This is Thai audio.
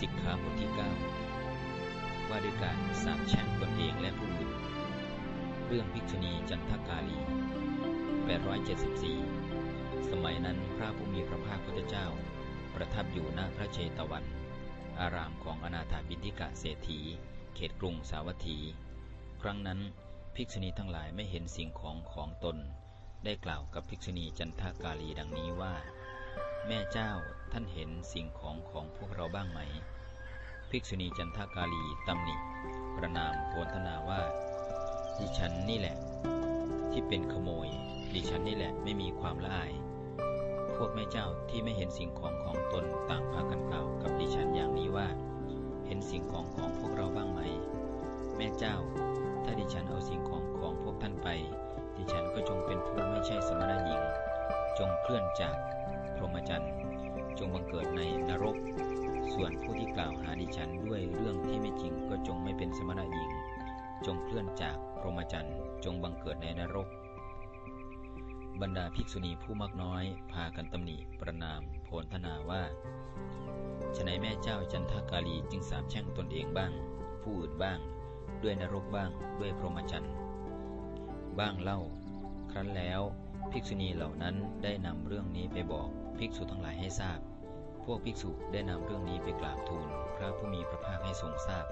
สิกขาบทที่ 9 ว่าด้วยการสาบแช่งตนเองและผู้อื่น เรื่องภิกษุณีจันทกาลี 874 สมัยนั้นพระผู้มีพระภาคพุทธเจ้า ประทับอยู่หน้าพระเชตวัน อารามของอนาถาบินทิกะเศรษฐี เขตกรุงสาวัตถี ครั้งนั้นภิกษุณีทั้งหลายไม่เห็นสิ่งของของตน ได้กล่าวกับภิกษุณีจันทกาลีดังนี้ว่า แม่เจ้าท่านเห็นสิ่งของของพวกเราบ้างไหม ภิกษุณีจันทากาลีตำหนิประนามโพนธนาว่า ดิฉันนี่แหละ ที่เป็นขโมย ดิฉันนี่แหละไม่มีความละอาย พวกแม่เจ้าที่ไม่เห็นสิ่งของของตนต่างพากันกล่าวกับดิฉันอย่างนี้ว่า เห็นสิ่งของของพวกเราบ้างไหม แม่เจ้า ถ้าดิฉันเอาสิ่งของของพวกท่านไป ดิฉันก็จงเป็นผู้ไม่ใช่สมณหญิง จงเคลื่อนจาก มจรรย์จงบังเกิดในนรก ส่วนผู้ที่กล่าวหาดิฉันด้วยเรื่องที่ไม่จริงก็จงไม่เป็นสมณะหญิง จงเคลื่อนจากพรหมจรรย์จงบังเกิดในนรก บรรดาภิกษุณีผู้มากน้อย พากันตำหนิประนามโพนธนาว่าฉนัยแม่เจ้าจันทกาลีจึงสาบแช่งตนเองบ้าง ผู้อื่นบ้าง ด้วยนรกบ้าง ด้วยพรหมจรรย์บ้างเล่า รั้นแล้ว ภิกษุณีเหล่านั้นได้นำเรื่องนี้ไปบอกภิกษุทั้งหลายให้ทราบ พวกภิกษุได้นำเรื่องนี้ไปกราบทูลพระผู้มีพระภาคให้ทรงทราบ